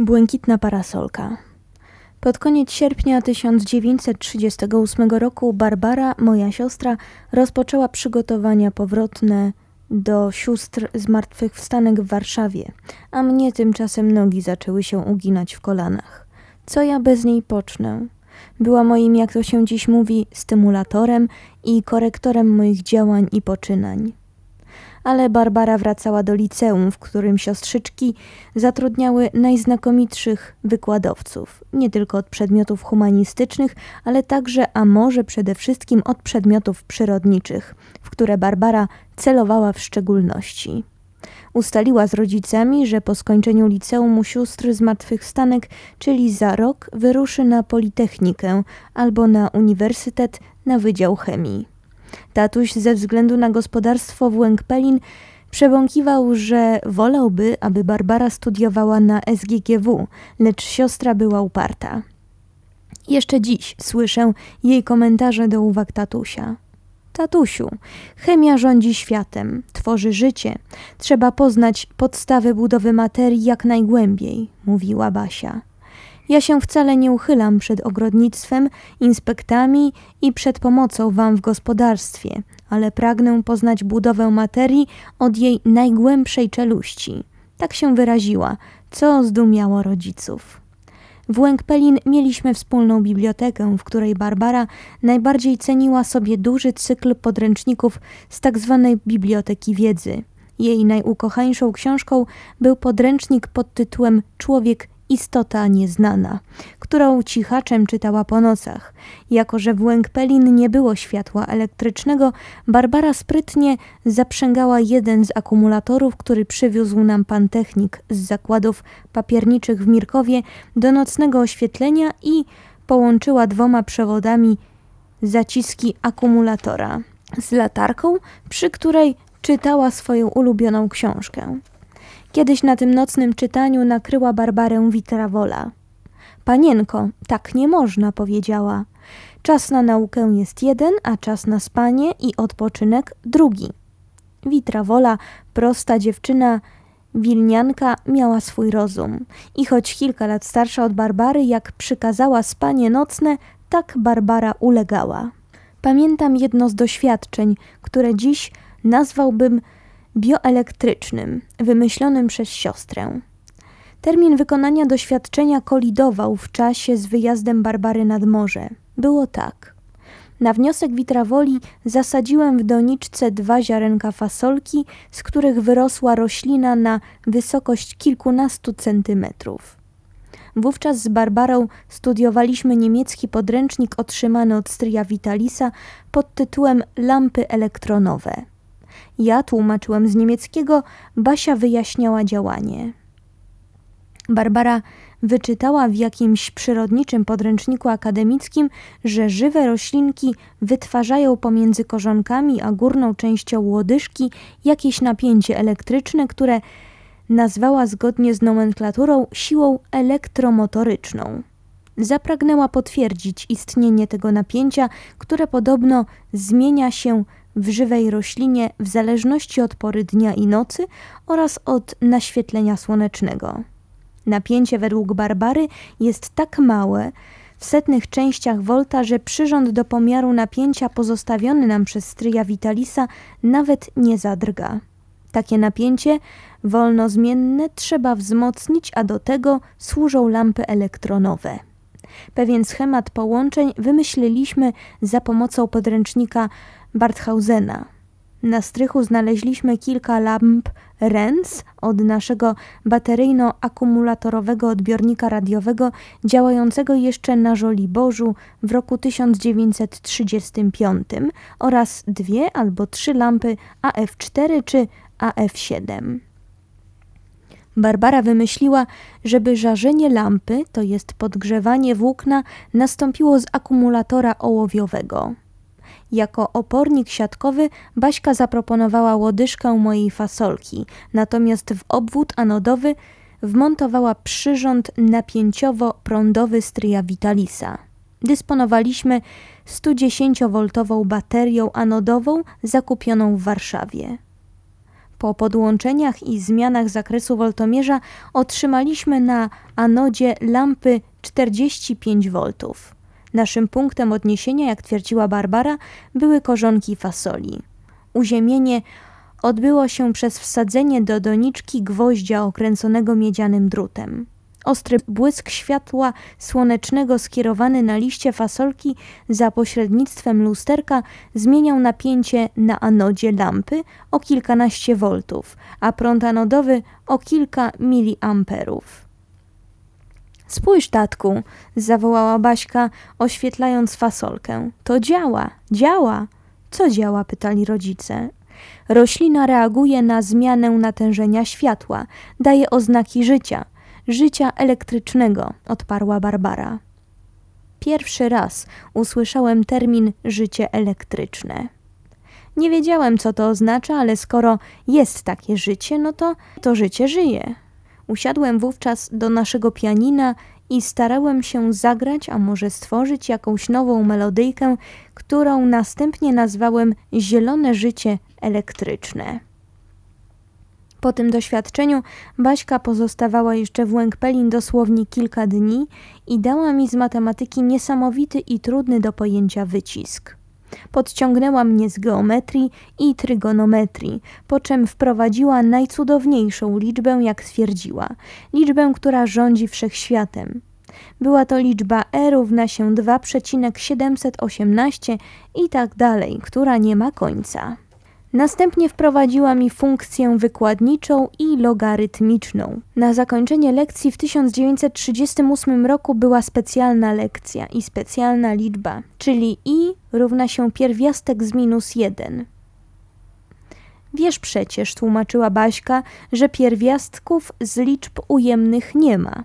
Błękitna parasolka. Pod koniec sierpnia 1938 roku Barbara, moja siostra, rozpoczęła przygotowania powrotne do sióstr zmartwychwstanek w Warszawie, a mnie tymczasem nogi zaczęły się uginać w kolanach. Co ja bez niej pocznę? Była moim, jak to się dziś mówi, stymulatorem i korektorem moich działań i poczynań ale Barbara wracała do liceum, w którym siostrzyczki zatrudniały najznakomitszych wykładowców, nie tylko od przedmiotów humanistycznych, ale także, a może przede wszystkim od przedmiotów przyrodniczych, w które Barbara celowała w szczególności. Ustaliła z rodzicami, że po skończeniu liceum u sióstr zmartwychwstanek, czyli za rok, wyruszy na Politechnikę albo na uniwersytet na Wydział Chemii. Tatuś ze względu na gospodarstwo w Łękpelin przebąkiwał, że wolałby, aby Barbara studiowała na SGGW, lecz siostra była uparta. Jeszcze dziś słyszę jej komentarze do uwag tatusia. Tatusiu, chemia rządzi światem, tworzy życie. Trzeba poznać podstawy budowy materii jak najgłębiej, mówiła Basia. Ja się wcale nie uchylam przed ogrodnictwem, inspektami i przed pomocą wam w gospodarstwie, ale pragnę poznać budowę materii od jej najgłębszej czeluści. Tak się wyraziła, co zdumiało rodziców. W Łękpelin mieliśmy wspólną bibliotekę, w której Barbara najbardziej ceniła sobie duży cykl podręczników z tak zwanej biblioteki wiedzy. Jej najukochańszą książką był podręcznik pod tytułem Człowiek istota nieznana, którą cichaczem czytała po nocach. Jako, że w Łękpelin nie było światła elektrycznego, Barbara sprytnie zaprzęgała jeden z akumulatorów, który przywiózł nam pan technik z zakładów papierniczych w Mirkowie do nocnego oświetlenia i połączyła dwoma przewodami zaciski akumulatora z latarką, przy której czytała swoją ulubioną książkę. Kiedyś na tym nocnym czytaniu nakryła Barbarę Witrawola. Panienko, tak nie można, powiedziała. Czas na naukę jest jeden, a czas na spanie i odpoczynek drugi. Witrawola, prosta dziewczyna, wilnianka, miała swój rozum. I choć kilka lat starsza od Barbary, jak przykazała spanie nocne, tak Barbara ulegała. Pamiętam jedno z doświadczeń, które dziś nazwałbym bioelektrycznym, wymyślonym przez siostrę. Termin wykonania doświadczenia kolidował w czasie z wyjazdem Barbary nad morze. Było tak. Na wniosek Witrawoli zasadziłem w doniczce dwa ziarenka fasolki, z których wyrosła roślina na wysokość kilkunastu centymetrów. Wówczas z Barbarą studiowaliśmy niemiecki podręcznik otrzymany od stryja Vitalisa pod tytułem Lampy elektronowe. Ja tłumaczyłem z niemieckiego, Basia wyjaśniała działanie. Barbara wyczytała w jakimś przyrodniczym podręczniku akademickim, że żywe roślinki wytwarzają pomiędzy korzonkami a górną częścią łodyżki jakieś napięcie elektryczne, które nazwała zgodnie z nomenklaturą siłą elektromotoryczną. Zapragnęła potwierdzić istnienie tego napięcia, które podobno zmienia się w żywej roślinie w zależności od pory dnia i nocy oraz od naświetlenia słonecznego. Napięcie według Barbary jest tak małe w setnych częściach volta, że przyrząd do pomiaru napięcia pozostawiony nam przez stryja Vitalisa nawet nie zadrga. Takie napięcie wolno zmienne trzeba wzmocnić, a do tego służą lampy elektronowe. Pewien schemat połączeń wymyśliliśmy za pomocą podręcznika Barthausena. Na strychu znaleźliśmy kilka lamp RENS od naszego bateryjno-akumulatorowego odbiornika radiowego działającego jeszcze na Żoliborzu w roku 1935 oraz dwie albo trzy lampy AF4 czy AF7. Barbara wymyśliła, żeby żarzenie lampy, to jest podgrzewanie włókna, nastąpiło z akumulatora ołowiowego. Jako opornik siatkowy Baśka zaproponowała łodyżkę mojej fasolki, natomiast w obwód anodowy wmontowała przyrząd napięciowo-prądowy stryja Vitalisa. Dysponowaliśmy 110-woltową baterią anodową zakupioną w Warszawie. Po podłączeniach i zmianach zakresu woltomierza otrzymaliśmy na anodzie lampy 45 V. Naszym punktem odniesienia, jak twierdziła Barbara, były korzonki fasoli. Uziemienie odbyło się przez wsadzenie do doniczki gwoździa okręconego miedzianym drutem. Ostry błysk światła słonecznego skierowany na liście fasolki za pośrednictwem lusterka zmieniał napięcie na anodzie lampy o kilkanaście voltów, a prąd anodowy o kilka miliamperów. Spójrz, tatku, zawołała Baśka, oświetlając fasolkę. To działa, działa. Co działa? pytali rodzice. Roślina reaguje na zmianę natężenia światła, daje oznaki życia – życia elektrycznego, odparła Barbara. Pierwszy raz usłyszałem termin życie elektryczne. Nie wiedziałem, co to oznacza, ale skoro jest takie życie, no to to życie żyje. Usiadłem wówczas do naszego pianina i starałem się zagrać, a może stworzyć jakąś nową melodyjkę, którą następnie nazwałem Zielone życie elektryczne. Po tym doświadczeniu Baśka pozostawała jeszcze w Łękpelin dosłownie kilka dni i dała mi z matematyki niesamowity i trudny do pojęcia wycisk. Podciągnęła mnie z geometrii i trygonometrii, po czym wprowadziła najcudowniejszą liczbę, jak stwierdziła, liczbę, która rządzi wszechświatem. Była to liczba e równa się 2,718 i tak dalej, która nie ma końca. Następnie wprowadziła mi funkcję wykładniczą i logarytmiczną. Na zakończenie lekcji w 1938 roku była specjalna lekcja i specjalna liczba, czyli i równa się pierwiastek z minus 1. Wiesz przecież, tłumaczyła Baśka, że pierwiastków z liczb ujemnych nie ma,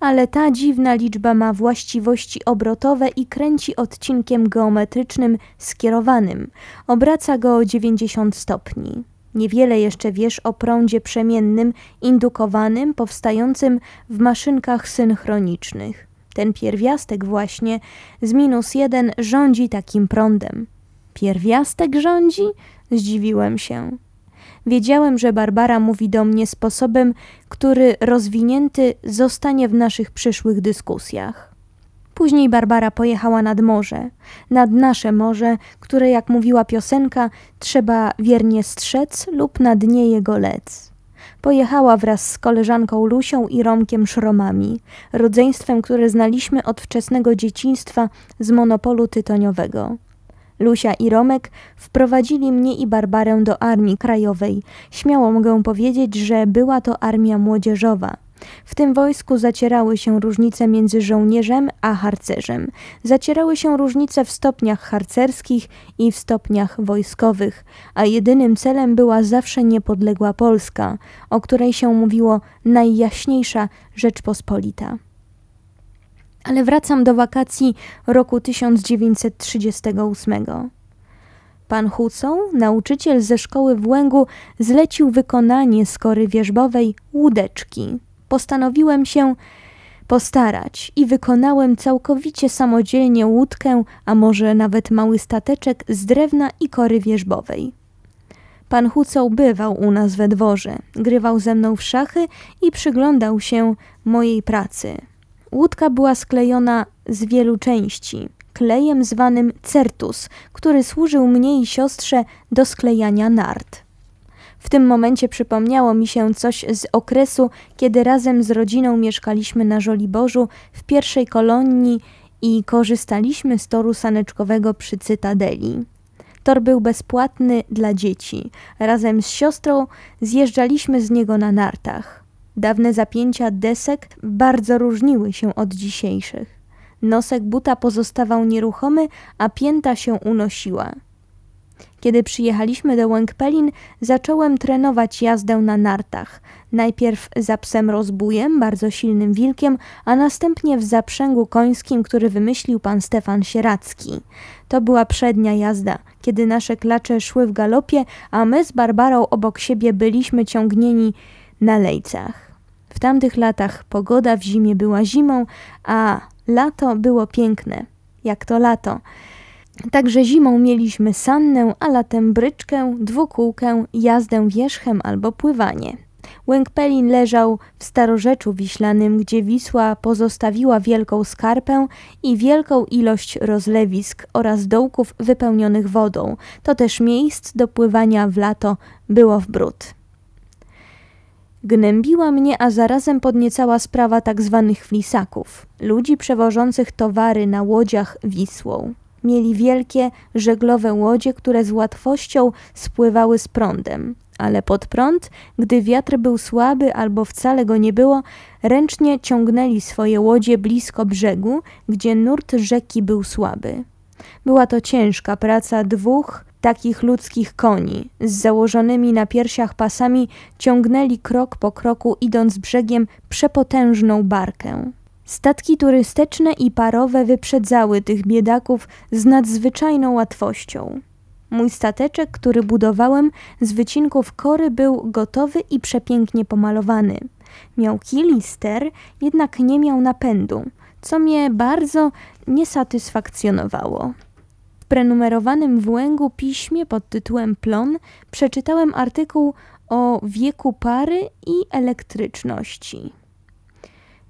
ale ta dziwna liczba ma właściwości obrotowe i kręci odcinkiem geometrycznym skierowanym. Obraca go o 90 stopni. Niewiele jeszcze wiesz o prądzie przemiennym, indukowanym, powstającym w maszynkach synchronicznych. Ten pierwiastek właśnie z minus jeden rządzi takim prądem. Pierwiastek rządzi? Zdziwiłem się. Wiedziałem, że Barbara mówi do mnie sposobem, który rozwinięty zostanie w naszych przyszłych dyskusjach. Później Barbara pojechała nad morze, nad nasze morze, które, jak mówiła piosenka, trzeba wiernie strzec lub na dnie jego lec. Pojechała wraz z koleżanką Lusią i Romkiem Szromami, rodzeństwem, które znaliśmy od wczesnego dzieciństwa z monopolu tytoniowego. Lusia i Romek wprowadzili mnie i Barbarę do Armii Krajowej. Śmiało mogę powiedzieć, że była to armia młodzieżowa. W tym wojsku zacierały się różnice między żołnierzem a harcerzem. Zacierały się różnice w stopniach harcerskich i w stopniach wojskowych, a jedynym celem była zawsze niepodległa Polska, o której się mówiło najjaśniejsza Rzeczpospolita ale wracam do wakacji roku 1938. Pan Hucą, nauczyciel ze szkoły w Łęgu, zlecił wykonanie skory wierzbowej łódeczki. Postanowiłem się postarać i wykonałem całkowicie samodzielnie łódkę, a może nawet mały stateczek z drewna i kory wierzbowej. Pan Hucą bywał u nas we dworze, grywał ze mną w szachy i przyglądał się mojej pracy. Łódka była sklejona z wielu części, klejem zwanym certus, który służył mnie i siostrze do sklejania nart. W tym momencie przypomniało mi się coś z okresu, kiedy razem z rodziną mieszkaliśmy na Żoliborzu w pierwszej kolonii i korzystaliśmy z toru saneczkowego przy Cytadeli. Tor był bezpłatny dla dzieci. Razem z siostrą zjeżdżaliśmy z niego na nartach. Dawne zapięcia desek bardzo różniły się od dzisiejszych. Nosek buta pozostawał nieruchomy, a pięta się unosiła. Kiedy przyjechaliśmy do Łękpelin, zacząłem trenować jazdę na nartach. Najpierw za psem rozbujem, bardzo silnym wilkiem, a następnie w zaprzęgu końskim, który wymyślił pan Stefan Sieracki. To była przednia jazda, kiedy nasze klacze szły w galopie, a my z Barbarą obok siebie byliśmy ciągnieni na lejcach. W tamtych latach pogoda w zimie była zimą, a lato było piękne, jak to lato. Także zimą mieliśmy sannę, a latem bryczkę, dwukółkę, jazdę wierzchem albo pływanie. Łęk-Pelin leżał w starorzeczu wiślanym, gdzie Wisła pozostawiła wielką skarpę i wielką ilość rozlewisk oraz dołków wypełnionych wodą. To też miejsc do pływania w lato było w bród. Gnębiła mnie, a zarazem podniecała sprawa tak zwanych flisaków, ludzi przewożących towary na łodziach Wisłą. Mieli wielkie, żeglowe łodzie, które z łatwością spływały z prądem, ale pod prąd, gdy wiatr był słaby albo wcale go nie było, ręcznie ciągnęli swoje łodzie blisko brzegu, gdzie nurt rzeki był słaby. Była to ciężka praca dwóch takich ludzkich koni, z założonymi na piersiach pasami ciągnęli krok po kroku, idąc brzegiem przepotężną barkę. Statki turystyczne i parowe wyprzedzały tych biedaków z nadzwyczajną łatwością. Mój stateczek, który budowałem z wycinków kory, był gotowy i przepięknie pomalowany. Miał kil i ster, jednak nie miał napędu, co mnie bardzo nie satysfakcjonowało. W prenumerowanym w Łęgu piśmie pod tytułem Plon przeczytałem artykuł o wieku pary i elektryczności.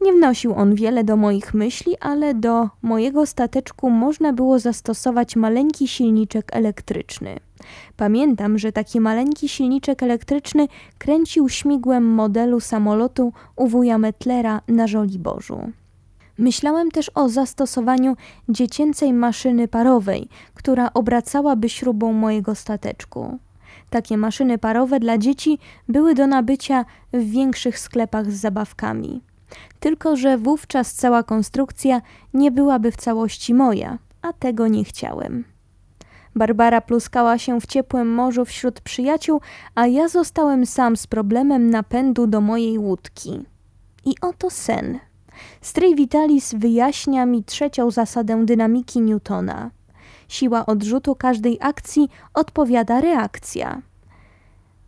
Nie wnosił on wiele do moich myśli, ale do mojego stateczku można było zastosować maleńki silniczek elektryczny. Pamiętam, że taki maleńki silniczek elektryczny kręcił śmigłem modelu samolotu u wuja Metlera na Żoliborzu. Myślałem też o zastosowaniu dziecięcej maszyny parowej, która obracałaby śrubą mojego stateczku. Takie maszyny parowe dla dzieci były do nabycia w większych sklepach z zabawkami. Tylko, że wówczas cała konstrukcja nie byłaby w całości moja, a tego nie chciałem. Barbara pluskała się w ciepłym morzu wśród przyjaciół, a ja zostałem sam z problemem napędu do mojej łódki. I oto sen. Stryj Vitalis wyjaśnia mi trzecią zasadę dynamiki Newtona. Siła odrzutu każdej akcji odpowiada reakcja.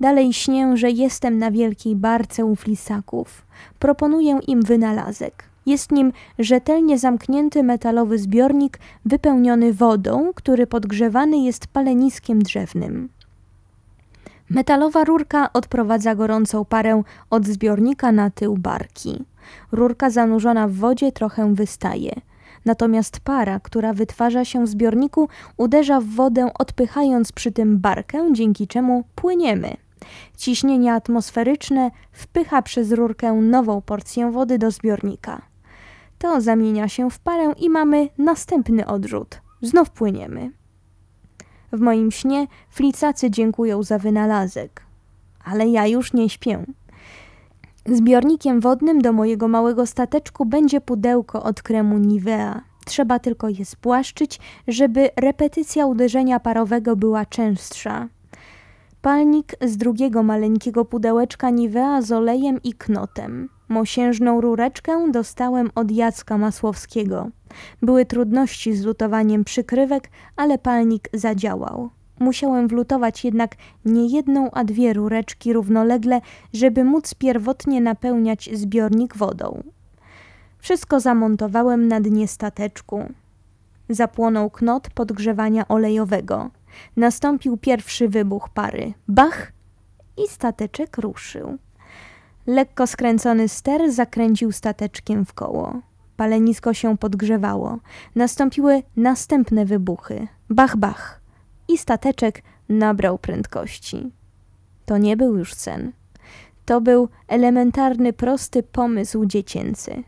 Dalej śnię, że jestem na wielkiej barce u flisaków. Proponuję im wynalazek. Jest nim rzetelnie zamknięty metalowy zbiornik wypełniony wodą, który podgrzewany jest paleniskiem drzewnym. Metalowa rurka odprowadza gorącą parę od zbiornika na tył barki. Rurka zanurzona w wodzie trochę wystaje. Natomiast para, która wytwarza się w zbiorniku, uderza w wodę, odpychając przy tym barkę, dzięki czemu płyniemy. Ciśnienie atmosferyczne wpycha przez rurkę nową porcję wody do zbiornika. To zamienia się w parę i mamy następny odrzut. Znów płyniemy. W moim śnie flicacy dziękują za wynalazek. Ale ja już nie śpię. Zbiornikiem wodnym do mojego małego stateczku będzie pudełko od kremu Nivea. Trzeba tylko je spłaszczyć, żeby repetycja uderzenia parowego była częstsza. Palnik z drugiego maleńkiego pudełeczka Nivea z olejem i knotem. Mosiężną rureczkę dostałem od Jacka Masłowskiego. Były trudności z lutowaniem przykrywek, ale palnik zadziałał. Musiałem wlutować jednak nie jedną, a dwie rureczki równolegle, żeby móc pierwotnie napełniać zbiornik wodą. Wszystko zamontowałem na dnie stateczku. Zapłonął knot podgrzewania olejowego. Nastąpił pierwszy wybuch pary. Bach! I stateczek ruszył. Lekko skręcony ster zakręcił stateczkiem w koło. Palenisko się podgrzewało. Nastąpiły następne wybuchy. Bach, bach. I stateczek nabrał prędkości. To nie był już sen. To był elementarny, prosty pomysł dziecięcy.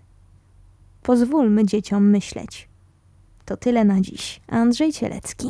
Pozwólmy dzieciom myśleć. To tyle na dziś. Andrzej Cielecki.